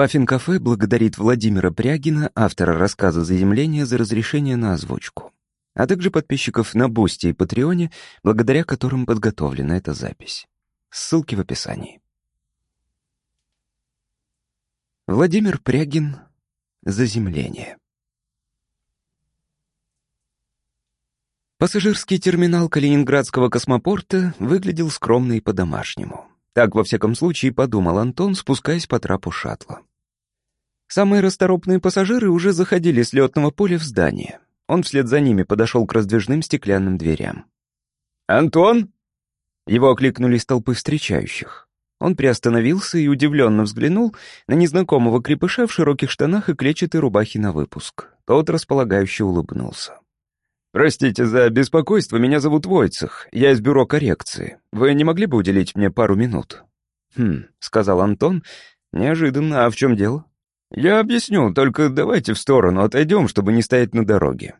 Puffin Cafe благодарит Владимира Прягина, автора рассказа «Заземление», за разрешение на озвучку, а также подписчиков на Бусти и Патреоне, благодаря которым подготовлена эта запись. Ссылки в описании. Владимир Прягин «Заземление». Пассажирский терминал Калининградского космопорта выглядел скромно и по-домашнему. Так, во всяком случае, подумал Антон, спускаясь по трапу шаттла. Самые расторопные пассажиры уже заходили с летного поля в здание. Он вслед за ними подошел к раздвижным стеклянным дверям. «Антон?» Его окликнули с толпы встречающих. Он приостановился и удивленно взглянул на незнакомого крепыша в широких штанах и клетчатой рубахе на выпуск. Тот располагающе улыбнулся. «Простите за беспокойство, меня зовут Войцех, я из бюро коррекции. Вы не могли бы уделить мне пару минут?» «Хм», — сказал Антон, — «неожиданно, а в чем дело?» «Я объясню, только давайте в сторону отойдем, чтобы не стоять на дороге».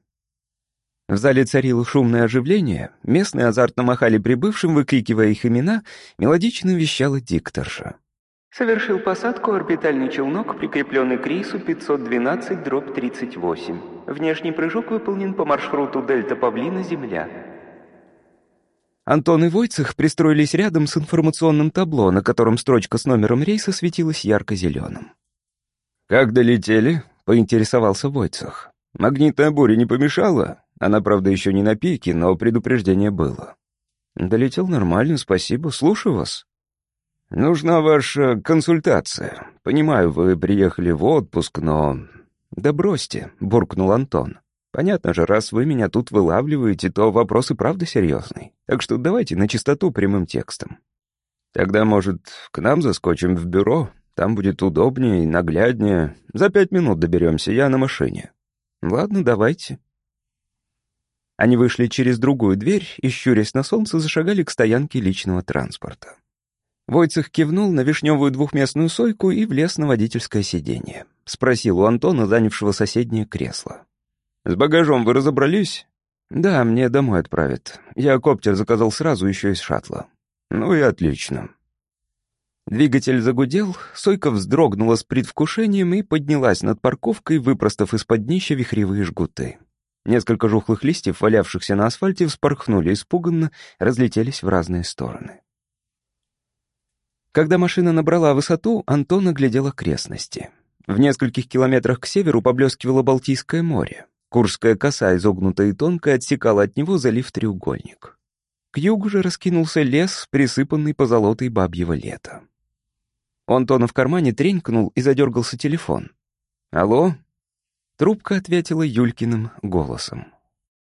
В зале царило шумное оживление, местные азартно махали прибывшим, выкрикивая их имена, мелодично вещала дикторша. Совершил посадку орбитальный челнок, прикрепленный к рейсу 512-38. Внешний прыжок выполнен по маршруту Дельта Павлина Земля. Антон и Войцех пристроились рядом с информационным табло, на котором строчка с номером рейса светилась ярко-зеленым. «Как долетели?» — поинтересовался Войцех. «Магнитная буря не помешала? Она, правда, еще не на пике, но предупреждение было». «Долетел нормально, спасибо. Слушаю вас». «Нужна ваша консультация. Понимаю, вы приехали в отпуск, но...» «Да бросьте», — буркнул Антон. «Понятно же, раз вы меня тут вылавливаете, то вопрос и правда серьезный. Так что давайте на чистоту прямым текстом». «Тогда, может, к нам заскочим в бюро? Там будет удобнее и нагляднее. За пять минут доберемся, я на машине». «Ладно, давайте». Они вышли через другую дверь и, щурясь на солнце, зашагали к стоянке личного транспорта. Войцех кивнул на вишневую двухместную сойку и влез на водительское сиденье. Спросил у Антона, занявшего соседнее кресло. «С багажом вы разобрались?» «Да, мне домой отправят. Я коптер заказал сразу еще из шаттла». «Ну и отлично». Двигатель загудел, сойка вздрогнула с предвкушением и поднялась над парковкой, выпростав из-под днища вихревые жгуты. Несколько жухлых листьев, валявшихся на асфальте, вспорхнули испуганно, разлетелись в разные стороны. Когда машина набрала высоту, Антон оглядел окрестности. В нескольких километрах к северу поблескивало Балтийское море. Курская коса, изогнутая и тонкая, отсекала от него залив треугольник. К югу же раскинулся лес, присыпанный позолотой бабьего лета. У Антона в кармане тренькнул и задергался телефон. «Алло?» Трубка ответила Юлькиным голосом.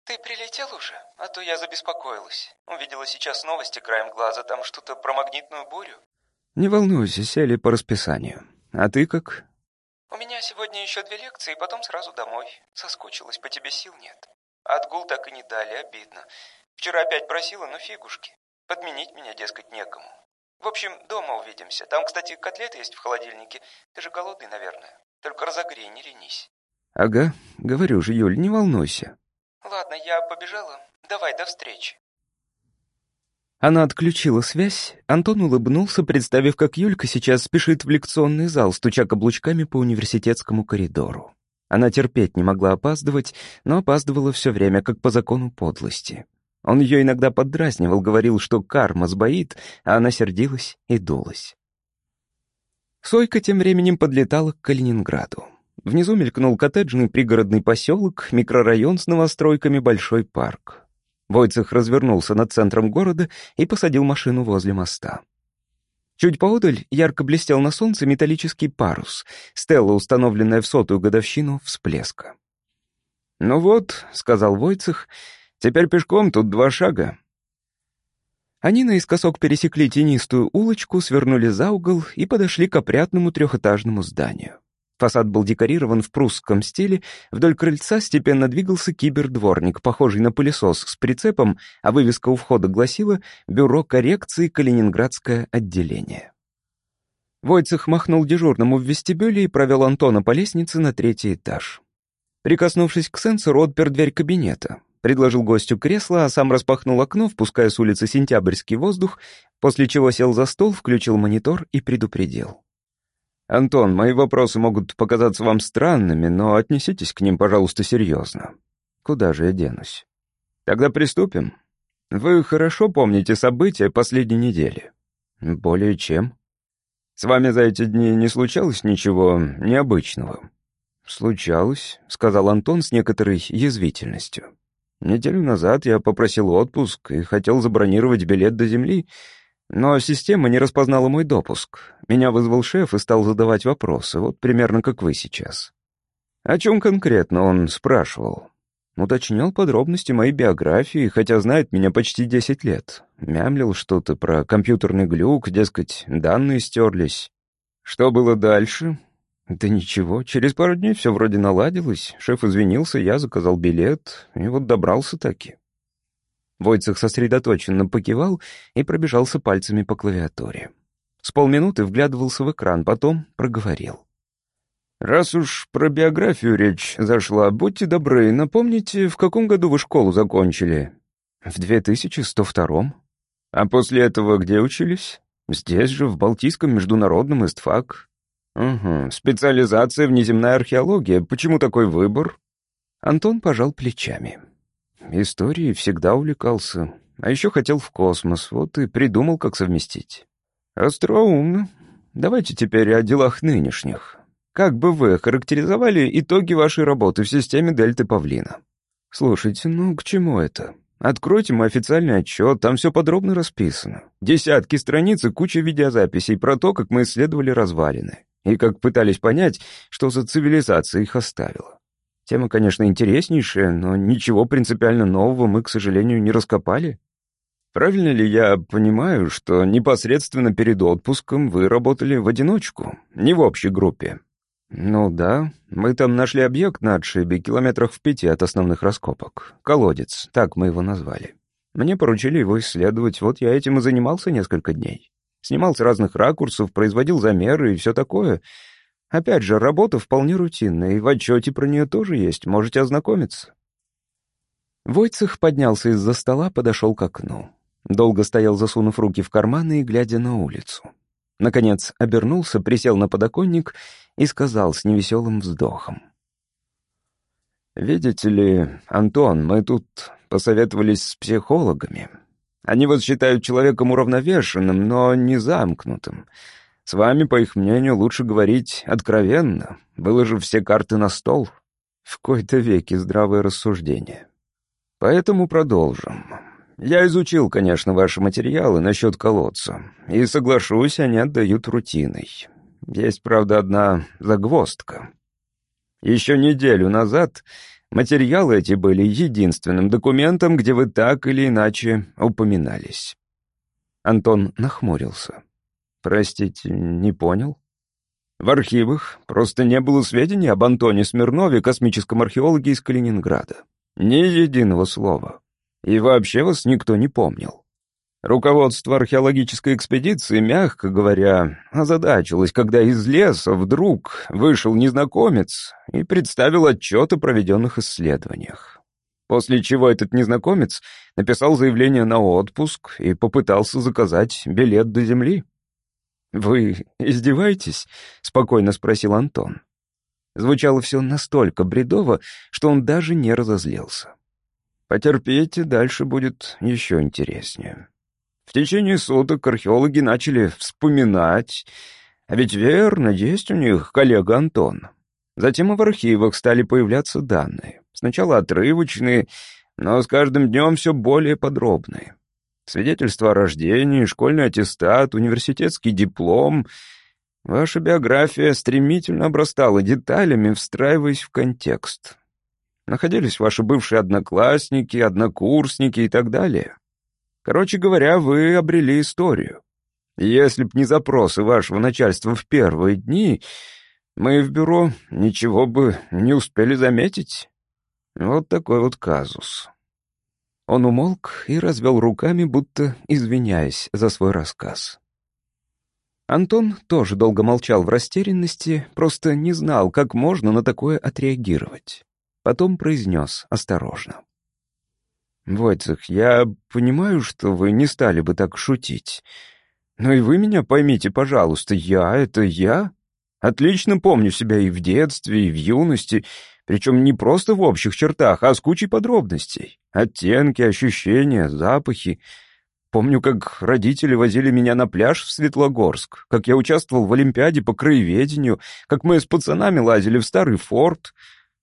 «Ты прилетел уже? А то я забеспокоилась. Увидела сейчас новости краем глаза, там что-то про магнитную бурю». «Не волнуйся, сели по расписанию. А ты как?» «У меня сегодня еще две лекции, потом сразу домой. Соскучилась, по тебе сил нет. Отгул так и не дали, обидно. Вчера опять просила, но фигушки. Подменить меня, дескать, некому. В общем, дома увидимся. Там, кстати, котлеты есть в холодильнике. Ты же голодный, наверное. Только разогрей, не ленись». «Ага, говорю же, Юль, не волнуйся». «Ладно, я побежала. Давай, до встречи». Она отключила связь. Антон улыбнулся, представив, как Юлька сейчас спешит в лекционный зал, стуча каблучками по университетскому коридору. Она терпеть не могла опаздывать, но опаздывала все время, как по закону подлости. Он ее иногда поддразнивал, говорил, что карма сбоит, а она сердилась и дулась. Сойка тем временем подлетала к Калининграду. Внизу мелькнул коттеджный пригородный поселок, микрорайон с новостройками, большой парк. Войцех развернулся над центром города и посадил машину возле моста. Чуть поодаль ярко блестел на солнце металлический парус, стелла, установленная в сотую годовщину всплеска. «Ну вот», — сказал Войцех, — «теперь пешком тут два шага». Они наискосок пересекли тенистую улочку, свернули за угол и подошли к опрятному трехэтажному зданию. Фасад был декорирован в прусском стиле, вдоль крыльца степенно двигался кибердворник, похожий на пылесос с прицепом, а вывеска у входа гласила «Бюро коррекции Калининградское отделение». Войцех махнул дежурному в вестибюле и провел Антона по лестнице на третий этаж. Прикоснувшись к сенсору, отпер дверь кабинета, предложил гостю кресло, а сам распахнул окно, впуская с улицы сентябрьский воздух, после чего сел за стол, включил монитор и предупредил. «Антон, мои вопросы могут показаться вам странными, но отнеситесь к ним, пожалуйста, серьезно. Куда же я денусь? Тогда приступим. Вы хорошо помните события последней недели?» «Более чем». «С вами за эти дни не случалось ничего необычного?» «Случалось», — сказал Антон с некоторой язвительностью. «Неделю назад я попросил отпуск и хотел забронировать билет до Земли, но система не распознала мой допуск. Меня вызвал шеф и стал задавать вопросы, вот примерно как вы сейчас. О чем конкретно он спрашивал? Уточнял подробности моей биографии, хотя знает меня почти 10 лет. Мямлил что-то про компьютерный глюк, дескать, данные стерлись. Что было дальше? Да ничего, через пару дней все вроде наладилось. Шеф извинился, я заказал билет, и вот добрался таки. Войцех сосредоточенно покивал и пробежался пальцами по клавиатуре. С полминуты вглядывался в экран, потом проговорил. «Раз уж про биографию речь зашла, будьте добры, напомните, в каком году вы школу закончили?» «В 2102-м». «А после этого где учились?» «Здесь же, в Балтийском международном ИСТФАК». «Угу, специализация внеземная археология. Почему такой выбор?» Антон пожал плечами. Историей всегда увлекался. А еще хотел в космос, вот и придумал, как совместить. Остроумно. Давайте теперь о делах нынешних. Как бы вы характеризовали итоги вашей работы в системе Дельты Павлина? Слушайте, ну к чему это? Откройте мой официальный отчет, там все подробно расписано. Десятки страниц и куча видеозаписей про то, как мы исследовали развалины. И как пытались понять, что за цивилизация их оставила. Тема, конечно, интереснейшая, но ничего принципиально нового мы, к сожалению, не раскопали. Правильно ли я понимаю, что непосредственно перед отпуском вы работали в одиночку, не в общей группе? Ну да, мы там нашли объект на отшибе, километрах в пяти от основных раскопок. Колодец, так мы его назвали. Мне поручили его исследовать, вот я этим и занимался несколько дней. Снимал с разных ракурсов, производил замеры и все такое — Опять же, работа вполне рутинная, и в отчете про нее тоже есть, можете ознакомиться». Войцех поднялся из-за стола, подошел к окну. Долго стоял, засунув руки в карманы и глядя на улицу. Наконец обернулся, присел на подоконник и сказал с невеселым вздохом. «Видите ли, Антон, мы тут посоветовались с психологами. Они вас считают человеком уравновешенным, но не замкнутым. С вами, по их мнению, лучше говорить откровенно, выложив все карты на стол. В кои-то веки здравое рассуждение. Поэтому продолжим. Я изучил, конечно, ваши материалы насчет колодца, и соглашусь, они отдают рутиной. Есть, правда, одна загвоздка. Еще неделю назад материалы эти были единственным документом, где вы так или иначе упоминались. Антон нахмурился. «Простите, не понял?» В архивах просто не было сведений об Антоне Смирнове, космическом археологе из Калининграда. Ни единого слова. И вообще вас никто не помнил. Руководство археологической экспедиции, мягко говоря, озадачилось, когда из леса вдруг вышел незнакомец и представил отчет о проведенных исследованиях. После чего этот незнакомец написал заявление на отпуск и попытался заказать билет до Земли. «Вы издеваетесь?» — спокойно спросил Антон. Звучало все настолько бредово, что он даже не разозлился. «Потерпите, дальше будет еще интереснее». В течение суток археологи начали вспоминать, а ведь верно, есть у них коллега Антон. Затем и в архивах стали появляться данные. Сначала отрывочные, но с каждым днем все более подробные. Свидетельство о рождении, школьный аттестат, университетский диплом. Ваша биография стремительно обрастала деталями, встраиваясь в контекст. Находились ваши бывшие одноклассники, однокурсники и так далее. Короче говоря, вы обрели историю. Если б не запросы вашего начальства в первые дни, мы в бюро ничего бы не успели заметить. Вот такой вот казус. Он умолк и развел руками, будто извиняясь за свой рассказ. Антон тоже долго молчал в растерянности, просто не знал, как можно на такое отреагировать. Потом произнес осторожно. «Войцех, я понимаю, что вы не стали бы так шутить. Но и вы меня поймите, пожалуйста, я — это я. Отлично помню себя и в детстве, и в юности, причем не просто в общих чертах, а с кучей подробностей. Оттенки, ощущения, запахи. Помню, как родители возили меня на пляж в Светлогорск, как я участвовал в Олимпиаде по краеведению, как мы с пацанами лазили в старый форт.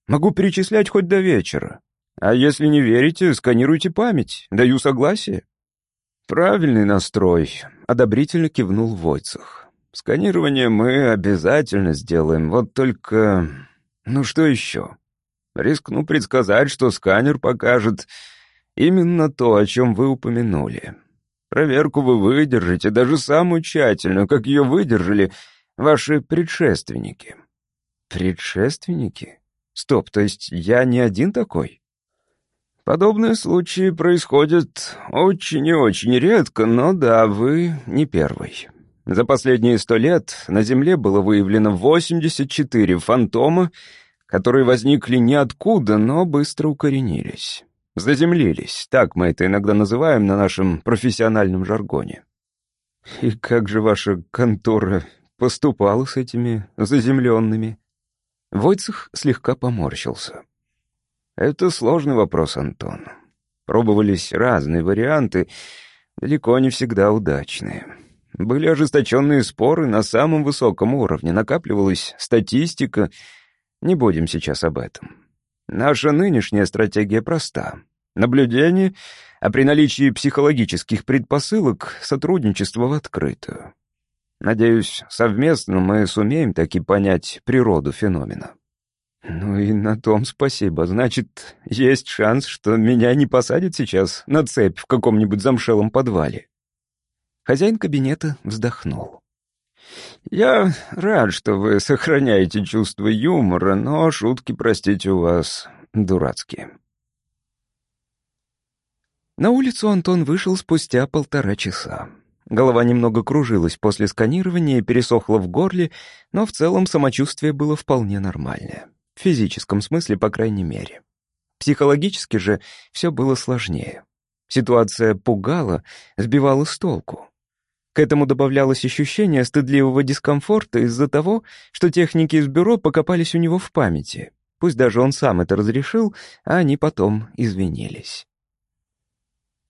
Могу перечислять хоть до вечера. А если не верите, сканируйте память. Даю согласие. Правильный настрой, одобрительно кивнул Войцах. Сканирование мы обязательно сделаем, вот только... Ну что еще? Рискну предсказать, что сканер покажет именно то, о чем вы упомянули. Проверку вы выдержите, даже самую тщательную, как ее выдержали ваши предшественники. Предшественники? Стоп, то есть я не один такой? Подобные случаи происходят очень и очень редко, но да, вы не первый. За последние сто лет на Земле было выявлено 84 фантома, которые возникли ниоткуда, но быстро укоренились. Заземлились, так мы это иногда называем на нашем профессиональном жаргоне. И как же ваша контора поступала с этими заземленными? Войцех слегка поморщился. Это сложный вопрос, Антон. Пробовались разные варианты, далеко не всегда удачные. Были ожесточенные споры на самом высоком уровне, накапливалась статистика. Не будем сейчас об этом. Наша нынешняя стратегия проста. Наблюдение, а при наличии психологических предпосылок сотрудничество в открытую. Надеюсь, совместно мы сумеем таки понять природу феномена. Ну и на том спасибо. Значит, есть шанс, что меня не посадят сейчас на цепь в каком-нибудь замшелом подвале. Хозяин кабинета вздохнул. «Я рад, что вы сохраняете чувство юмора, но шутки, простите, у вас дурацкие». На улицу Антон вышел спустя полтора часа. Голова немного кружилась после сканирования пересохла в горле, но в целом самочувствие было вполне нормальное. Физическом смысле, по крайней мере. Психологически же все было сложнее. Ситуация пугала, сбивала с толку. К этому добавлялось ощущение стыдливого дискомфорта из-за того, что техники из бюро покопались у него в памяти. Пусть даже он сам это разрешил, а они потом извинились.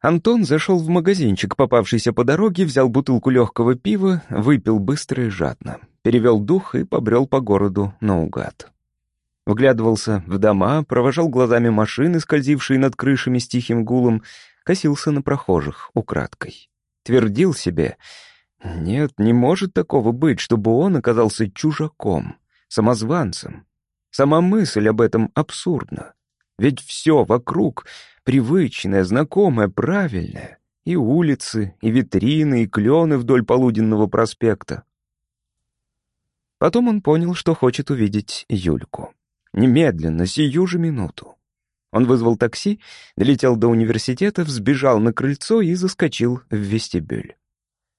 Антон зашел в магазинчик, попавшийся по дороге, взял бутылку легкого пива, выпил быстро и жадно, перевел дух и побрел по городу наугад. Вглядывался в дома, провожал глазами машины, скользившие над крышами с тихим гулом, косился на прохожих украдкой твердил себе, нет, не может такого быть, чтобы он оказался чужаком, самозванцем. Сама мысль об этом абсурдна. Ведь все вокруг привычное, знакомое, правильное. И улицы, и витрины, и клены вдоль полуденного проспекта. Потом он понял, что хочет увидеть Юльку. Немедленно, сию же минуту. Он вызвал такси, долетел до университета, взбежал на крыльцо и заскочил в вестибюль.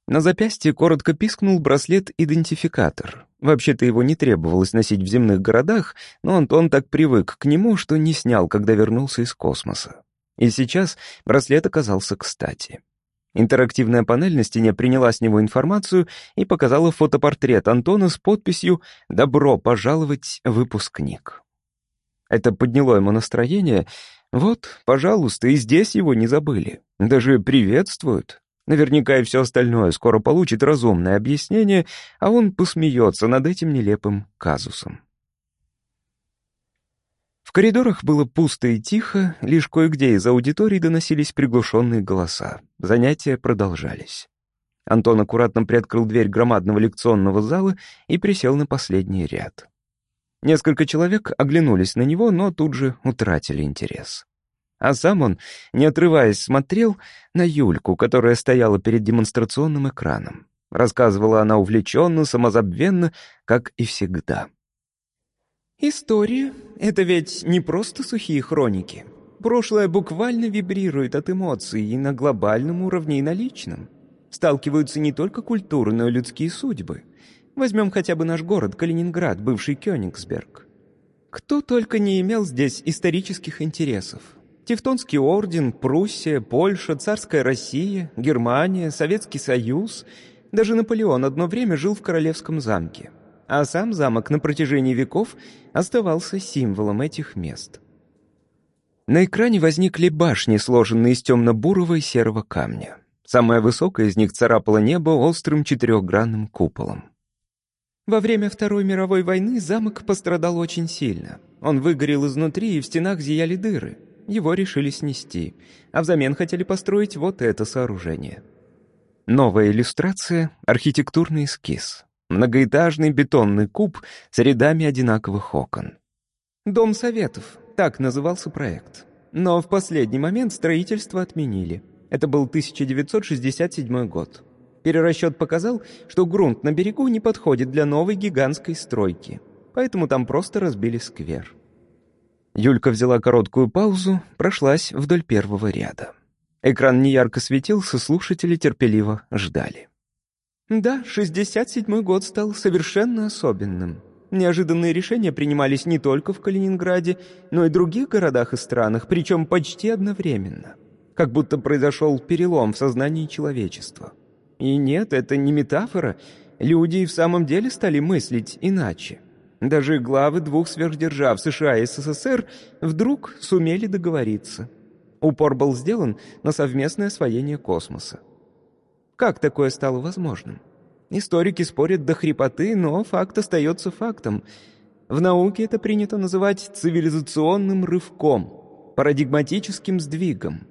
На запястье коротко пискнул браслет-идентификатор. Вообще-то его не требовалось носить в земных городах, но Антон так привык к нему, что не снял, когда вернулся из космоса. И сейчас браслет оказался кстати. Интерактивная панель на стене приняла с него информацию и показала фотопортрет Антона с подписью «Добро пожаловать, выпускник». Это подняло ему настроение. Вот, пожалуйста, и здесь его не забыли. Даже приветствуют. Наверняка и все остальное скоро получит разумное объяснение, а он посмеется над этим нелепым казусом. В коридорах было пусто и тихо, лишь кое-где из аудитории доносились приглушенные голоса. Занятия продолжались. Антон аккуратно приоткрыл дверь громадного лекционного зала и присел на последний ряд. Несколько человек оглянулись на него, но тут же утратили интерес. А сам он, не отрываясь, смотрел на Юльку, которая стояла перед демонстрационным экраном. Рассказывала она увлеченно, самозабвенно, как и всегда. «История — это ведь не просто сухие хроники. Прошлое буквально вибрирует от эмоций и на глобальном уровне, и на личном. Сталкиваются не только культуры, но и людские судьбы. Возьмем хотя бы наш город, Калининград, бывший Кёнигсберг. Кто только не имел здесь исторических интересов. Тевтонский орден, Пруссия, Польша, царская Россия, Германия, Советский Союз. Даже Наполеон одно время жил в королевском замке. а сам замок на протяжении веков оставался символом этих мест. На экране возникли башни, сложенные из темно-бурого и серого камня. Самая высокая из них царапала небо острым четырехгранным куполом. Во время Второй мировой войны замок пострадал очень сильно. Он выгорел изнутри, и в стенах зияли дыры. Его решили снести, а взамен хотели построить вот это сооружение. Новая иллюстрация — архитектурный эскиз. Многоэтажный бетонный куб с рядами одинаковых окон. «Дом Советов», так назывался проект. Но в последний момент строительство отменили. Это был 1967 год. Перерасчет показал, что грунт на берегу не подходит для новой гигантской стройки, поэтому там просто разбили сквер. Юлька взяла короткую паузу, прошлась вдоль первого ряда. Экран неярко светился, слушатели терпеливо ждали. Да, 67-й год стал совершенно особенным. Неожиданные решения принимались не только в Калининграде, но и других городах и странах, причем почти одновременно. Как будто произошел перелом в сознании человечества. И нет, это не метафора. Люди и в самом деле стали мыслить иначе. Даже главы двух сверхдержав США и СССР вдруг сумели договориться. Упор был сделан на совместное освоение космоса. Как такое стало возможным? Историки спорят до хрипоты, но факт остается фактом. В науке это принято называть цивилизационным рывком, парадигматическим сдвигом.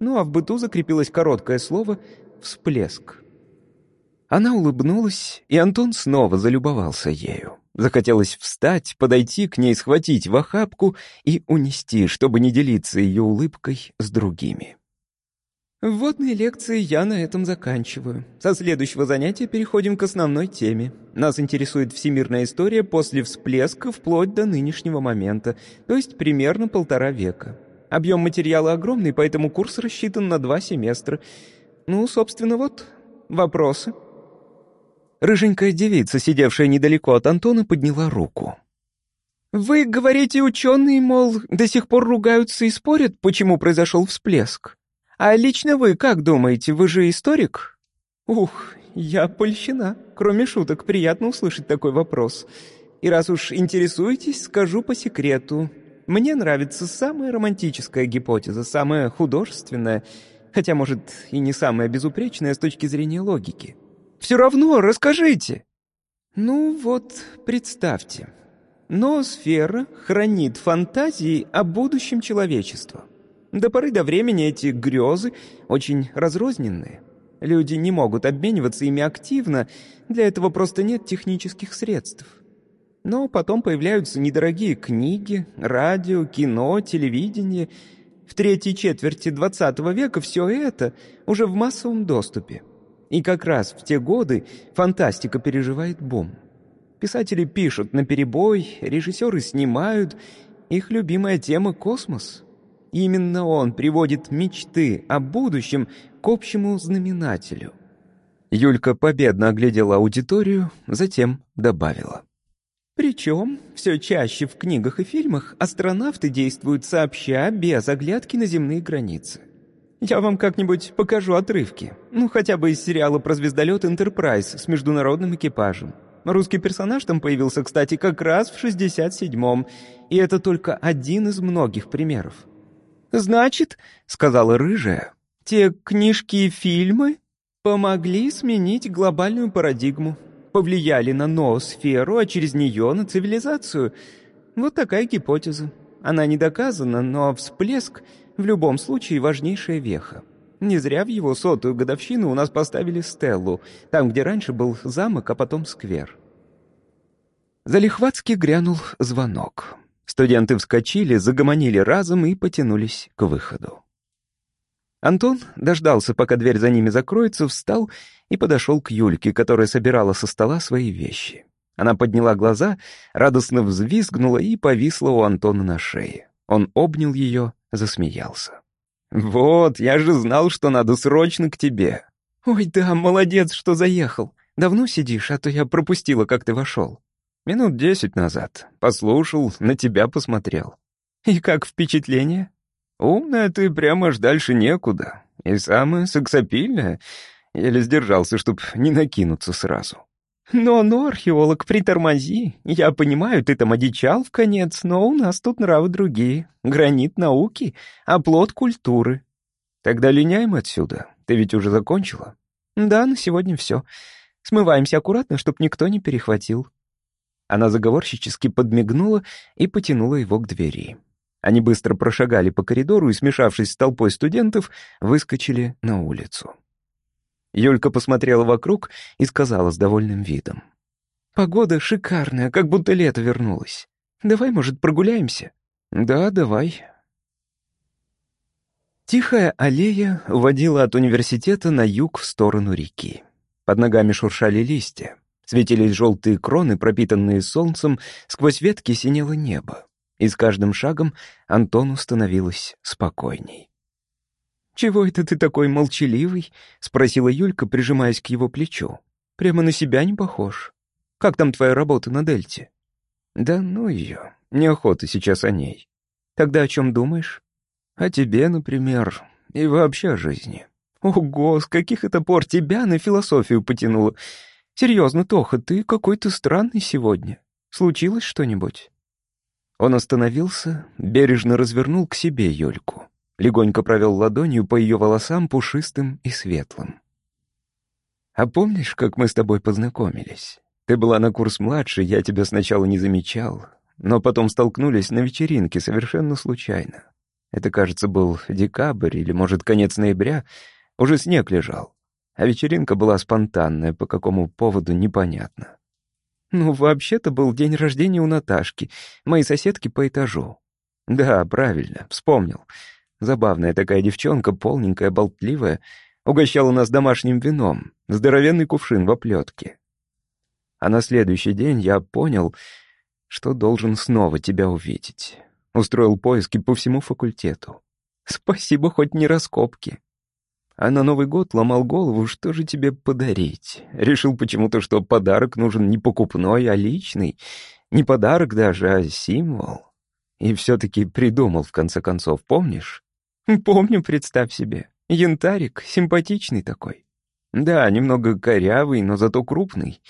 Ну а в быту закрепилось короткое слово «всплеск». Она улыбнулась, и Антон снова залюбовался ею. Захотелось встать, подойти к ней, схватить в охапку и унести, чтобы не делиться ее улыбкой с другими. Вводные лекции я на этом заканчиваю. Со следующего занятия переходим к основной теме. Нас интересует всемирная история после всплеска вплоть до нынешнего момента, то есть примерно полтора века. Объем материала огромный, поэтому курс рассчитан на два семестра. Ну, собственно, вот вопросы. Рыженькая девица, сидевшая недалеко от Антона, подняла руку. «Вы говорите, ученые, мол, до сих пор ругаются и спорят, почему произошел всплеск? А лично вы как думаете, вы же историк?» «Ух, я польщена. Кроме шуток, приятно услышать такой вопрос. И раз уж интересуетесь, скажу по секрету. Мне нравится самая романтическая гипотеза, самая художественная, хотя, может, и не самая безупречная с точки зрения логики». Все равно расскажите!» «Ну вот, представьте. Ноосфера хранит фантазии о будущем человечества. До поры до времени эти грезы очень разрозненные. Люди не могут обмениваться ими активно, для этого просто нет технических средств. Но потом появляются недорогие книги, радио, кино, телевидение. В третьей четверти XX века все это уже в массовом доступе. И как раз в те годы фантастика переживает бум. Писатели пишут на перебой, режиссеры снимают. Их любимая тема — космос. Именно он приводит мечты о будущем к общему знаменателю. Юлька победно оглядела аудиторию, затем добавила. Причем все чаще в книгах и фильмах астронавты действуют сообща, без оглядки на земные границы. Я вам как-нибудь покажу отрывки. Ну, хотя бы из сериала про звездолет «Энтерпрайз» с международным экипажем. Русский персонаж там появился, кстати, как раз в 67-м, и это только один из многих примеров. «Значит», — сказала Рыжая, — «те книжки и фильмы помогли сменить глобальную парадигму, повлияли на ноосферу, а через нее на цивилизацию. Вот такая гипотеза. Она не доказана, но всплеск — в любом случае важнейшая веха. Не зря в его сотую годовщину у нас поставили стеллу, там, где раньше был замок, а потом сквер. Залихватски грянул звонок. Студенты вскочили, загомонили разом и потянулись к выходу. Антон дождался, пока дверь за ними закроется, встал и подошел к Юльке, которая собирала со стола свои вещи. Она подняла глаза, радостно взвизгнула и повисла у Антона на шее. Он обнял ее, засмеялся. «Вот, я же знал, что надо срочно к тебе». «Ой, да, молодец, что заехал. Давно сидишь, а то я пропустила, как ты вошел». «Минут десять назад. Послушал, на тебя посмотрел». «И как впечатление?» «Умная ты, прямо аж дальше некуда. И самая сексапильная. Еле сдержался, чтоб не накинуться сразу». «Но-но, археолог, притормози. Я понимаю, ты там одичал в конец, но у нас тут нравы другие. Гранит науки, а плод культуры». «Тогда линяем отсюда. Ты ведь уже закончила?» «Да, на сегодня все. Смываемся аккуратно, чтоб никто не перехватил». Она заговорщически подмигнула и потянула его к двери. Они быстро прошагали по коридору и, смешавшись с толпой студентов, выскочили на улицу. Юлька посмотрела вокруг и сказала с довольным видом. «Погода шикарная, как будто лето вернулось. Давай, может, прогуляемся?» «Да, давай». Тихая аллея уводила от университета на юг в сторону реки. Под ногами шуршали листья. Светились желтые кроны, пропитанные солнцем, сквозь ветки синело небо. И с каждым шагом Антону становилось спокойней. «Чего это ты такой молчаливый?» — спросила Юлька, прижимаясь к его плечу. «Прямо на себя не похож. Как там твоя работа на Дельте?» «Да ну ее, неохота сейчас о ней». «Тогда о чем думаешь?» «О тебе, например, и вообще о жизни». «Ого, с каких это пор тебя на философию потянуло? Серьезно, Тоха, ты какой-то странный сегодня. Случилось что-нибудь?» Он остановился, бережно развернул к себе Юльку легонько провел ладонью по ее волосам пушистым и светлым. «А помнишь, как мы с тобой познакомились? Ты была на курс младше, я тебя сначала не замечал, но потом столкнулись на вечеринке совершенно случайно. Это, кажется, был декабрь или, может, конец ноября, уже снег лежал, а вечеринка была спонтанная, по какому поводу непонятно. Ну, вообще-то был день рождения у Наташки, моей соседки по этажу. Да, правильно, вспомнил. Забавная такая девчонка, полненькая, болтливая, угощала нас домашним вином, здоровенный кувшин в оплетке. А на следующий день я понял, что должен снова тебя увидеть. Устроил поиски по всему факультету. Спасибо, хоть не раскопки. А на Новый год ломал голову, что же тебе подарить. Решил почему-то, что подарок нужен не покупной, а личный. Не подарок даже, а символ. И все-таки придумал, в конце концов, помнишь? Помню, представь себе. Янтарик, симпатичный такой. Да, немного корявый, но зато крупный.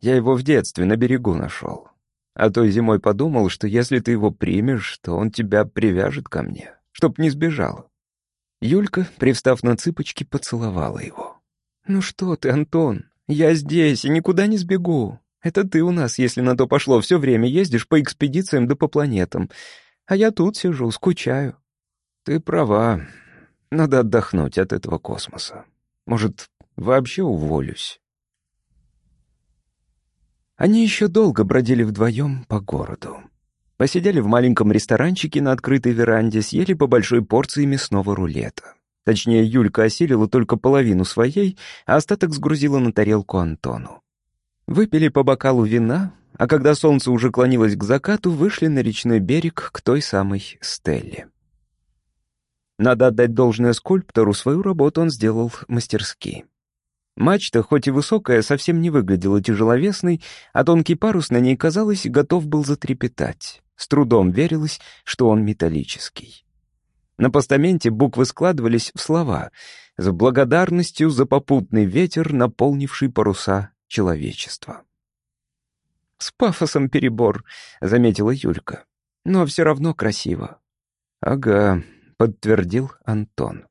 Я его в детстве на берегу нашел. А той зимой подумал, что если ты его примешь, то он тебя привяжет ко мне, чтоб не сбежал. Юлька, привстав на цыпочки, поцеловала его. «Ну что ты, Антон, я здесь и никуда не сбегу. Это ты у нас, если на то пошло, все время ездишь по экспедициям да по планетам. А я тут сижу, скучаю. Ты права. Надо отдохнуть от этого космоса. Может, вообще уволюсь. Они еще долго бродили вдвоем по городу. Посидели в маленьком ресторанчике на открытой веранде, съели по большой порции мясного рулета. Точнее, Юлька осилила только половину своей, а остаток сгрузила на тарелку Антону. Выпили по бокалу вина, а когда солнце уже клонилось к закату, вышли на речной берег к той самой Стелле. Надо отдать должное скульптору, свою работу он сделал мастерски. Мачта, хоть и высокая, совсем не выглядела тяжеловесной, а тонкий парус на ней, казалось, готов был затрепетать. С трудом верилось, что он металлический. На постаменте буквы складывались в слова «С благодарностью за попутный ветер, наполнивший паруса человечества». «С пафосом перебор», — заметила Юлька. «Но все равно красиво». «Ага», — подтвердил Антон.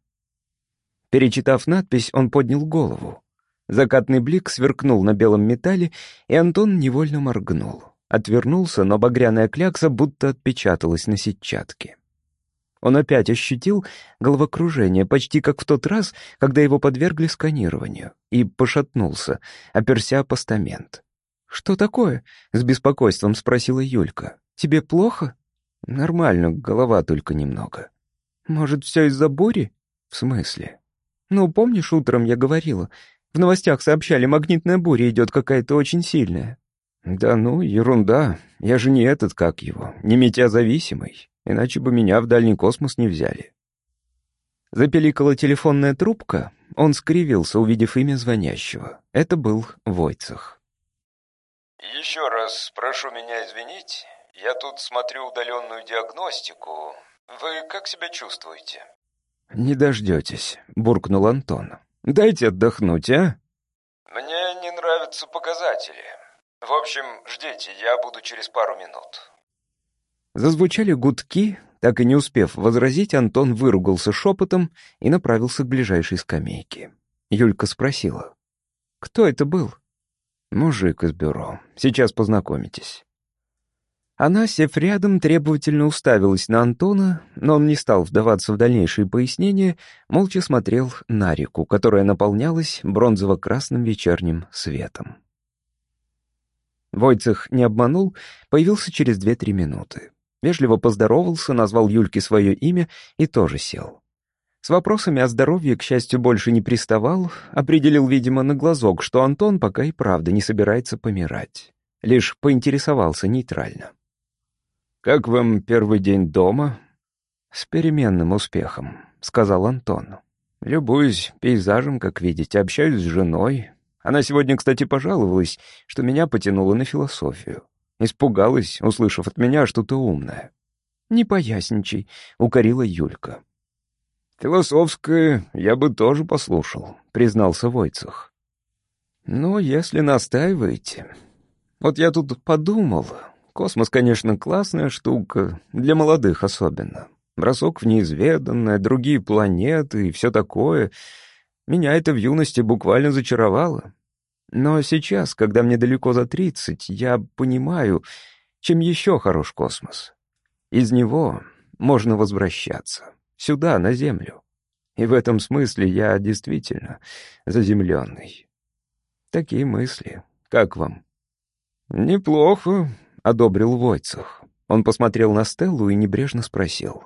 Перечитав надпись, он поднял голову. Закатный блик сверкнул на белом металле, и Антон невольно моргнул. Отвернулся, но багряная клякса будто отпечаталась на сетчатке. Он опять ощутил головокружение, почти как в тот раз, когда его подвергли сканированию, и пошатнулся, оперся о постамент. «Что такое?» — с беспокойством спросила Юлька. «Тебе плохо?» «Нормально, голова только немного». Может, все из-за бури? В смысле? Ну, помнишь, утром я говорила, в новостях сообщали, магнитная буря идет какая-то очень сильная. Да ну, ерунда. Я же не этот, как его, не метеозависимый. Иначе бы меня в дальний космос не взяли. Запеликала телефонная трубка. Он скривился, увидев имя звонящего. Это был Войцах. «Еще раз прошу меня извинить. Я тут смотрю удаленную диагностику. «Вы как себя чувствуете?» «Не дождетесь», — буркнул Антон. «Дайте отдохнуть, а?» Мне не нравятся показатели. В общем, ждите, я буду через пару минут. Зазвучали гудки, так и не успев возразить, Антон выругался шепотом и направился к ближайшей скамейке. Юлька спросила. «Кто это был?» «Мужик из бюро. Сейчас познакомитесь». Она, сев рядом, требовательно уставилась на Антона, но он не стал вдаваться в дальнейшие пояснения, молча смотрел на реку, которая наполнялась бронзово-красным вечерним светом. Войцех не обманул, появился через две-три минуты. Вежливо поздоровался, назвал Юльке свое имя и тоже сел. С вопросами о здоровье, к счастью, больше не приставал, определил, видимо, на глазок, что Антон пока и правда не собирается помирать. Лишь поинтересовался нейтрально. «Как вам первый день дома?» «С переменным успехом», — сказал Антон. «Любуюсь пейзажем, как видите, общаюсь с женой. Она сегодня, кстати, пожаловалась, что меня потянуло на философию. Испугалась, услышав от меня что-то умное». «Не поясничай», — укорила Юлька. «Философское я бы тоже послушал», — признался Войцех. «Ну, если настаиваете. Вот я тут подумал, Космос, конечно, классная штука, для молодых особенно. Бросок в неизведанное, другие планеты и все такое. Меня это в юности буквально зачаровало. Но сейчас, когда мне далеко за тридцать, я понимаю, чем еще хорош космос. Из него можно возвращаться. Сюда, на Землю. И в этом смысле я действительно заземленный. Такие мысли. Как вам? Неплохо, — одобрил Войцех. Он посмотрел на Стеллу и небрежно спросил.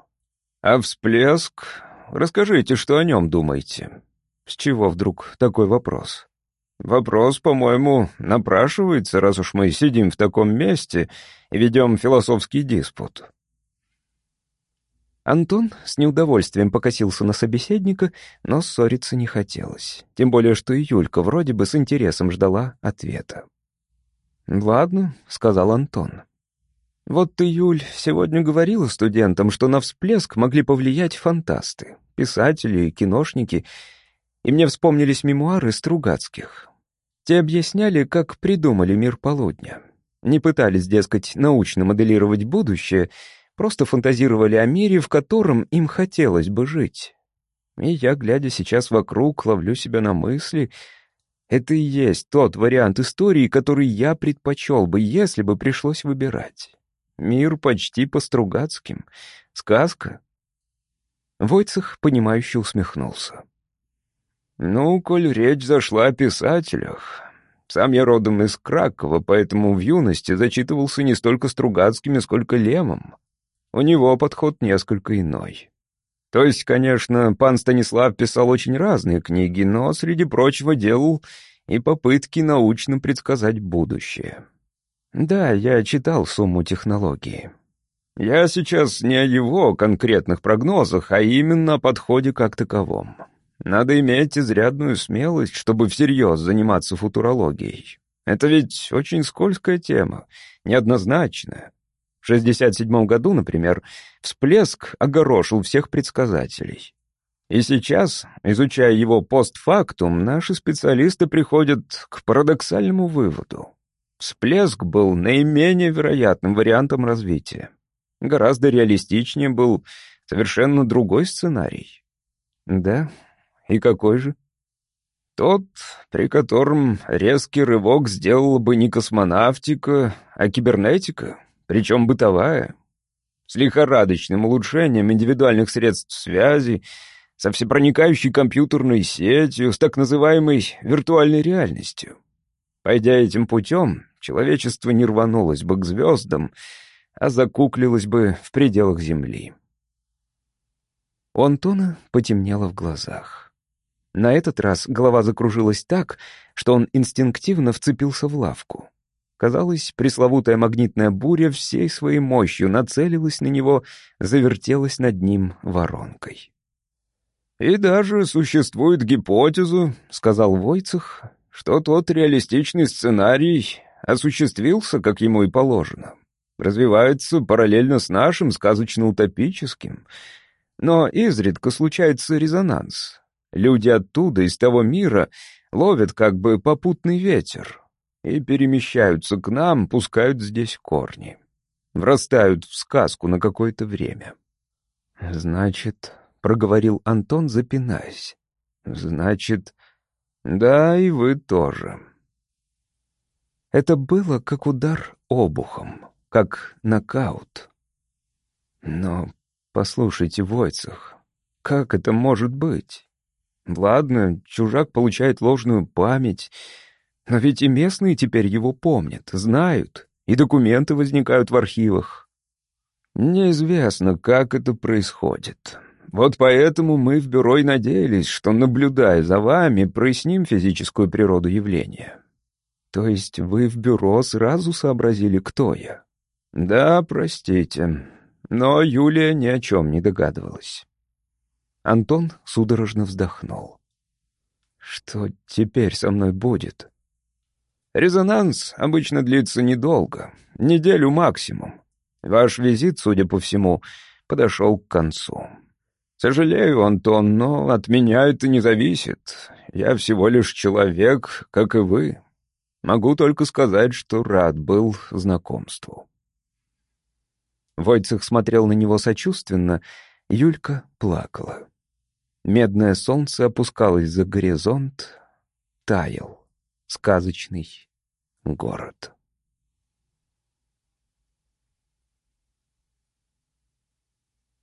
«А всплеск? Расскажите, что о нем думаете?» «С чего вдруг такой вопрос?» «Вопрос, по-моему, напрашивается, раз уж мы сидим в таком месте и ведем философский диспут». Антон с неудовольствием покосился на собеседника, но ссориться не хотелось. Тем более, что и Юлька вроде бы с интересом ждала ответа. «Ладно», — сказал Антон. «Вот ты, Юль, сегодня говорила студентам, что на всплеск могли повлиять фантасты, писатели и киношники, и мне вспомнились мемуары Стругацких. Те объясняли, как придумали мир полудня. Не пытались, дескать, научно моделировать будущее, просто фантазировали о мире, в котором им хотелось бы жить. И я, глядя сейчас вокруг, ловлю себя на мысли — это и есть тот вариант истории, который я предпочел бы, если бы пришлось выбирать. Мир почти по-стругацким. Сказка. Войцех, понимающе усмехнулся. «Ну, коль речь зашла о писателях. Сам я родом из Кракова, поэтому в юности зачитывался не столько Стругацкими, сколько Лемом. У него подход несколько иной. То есть, конечно, пан Станислав писал очень разные книги, но, среди прочего, делал и попытки научно предсказать будущее. Да, я читал «Сумму технологии». Я сейчас не о его конкретных прогнозах, а именно о подходе как таковом. Надо иметь изрядную смелость, чтобы всерьез заниматься футурологией. Это ведь очень скользкая тема, неоднозначная. В 67 году, например, всплеск огорошил всех предсказателей. И сейчас, изучая его постфактум, наши специалисты приходят к парадоксальному выводу. Всплеск был наименее вероятным вариантом развития. Гораздо реалистичнее был совершенно другой сценарий. Да? И какой же? Тот, при котором резкий рывок сделала бы не космонавтика, а кибернетика причем бытовая, с лихорадочным улучшением индивидуальных средств связи, со всепроникающей компьютерной сетью, с так называемой виртуальной реальностью. Пойдя этим путем, человечество не рванулось бы к звездам, а закуклилось бы в пределах Земли. У Антона потемнело в глазах. На этот раз голова закружилась так, что он инстинктивно вцепился в лавку. Казалось, пресловутая магнитная буря всей своей мощью нацелилась на него, завертелась над ним воронкой. «И даже существует гипотеза, — сказал Войцех, — что тот реалистичный сценарий осуществился, как ему и положено. Развивается параллельно с нашим сказочно-утопическим. Но изредка случается резонанс. Люди оттуда, из того мира, ловят как бы попутный ветер и перемещаются к нам, пускают здесь корни. Врастают в сказку на какое-то время. «Значит», — проговорил Антон, запинаясь, «значит, да, и вы тоже». Это было как удар обухом, как нокаут. Но послушайте, Войцех, как это может быть? Ладно, чужак получает ложную память, но ведь и местные теперь его помнят, знают, и документы возникают в архивах. Неизвестно, как это происходит. Вот поэтому мы в бюро и надеялись, что, наблюдая за вами, проясним физическую природу явления. То есть вы в бюро сразу сообразили, кто я? Да, простите, но Юлия ни о чем не догадывалась. Антон судорожно вздохнул. Что теперь со мной будет? Резонанс обычно длится недолго, неделю максимум. Ваш визит, судя по всему, подошел к концу. Сожалею, Антон, но от меня это не зависит. Я всего лишь человек, как и вы. Могу только сказать, что рад был знакомству. Войцех смотрел на него сочувственно, Юлька плакала. Медное солнце опускалось за горизонт, таял сказочный город.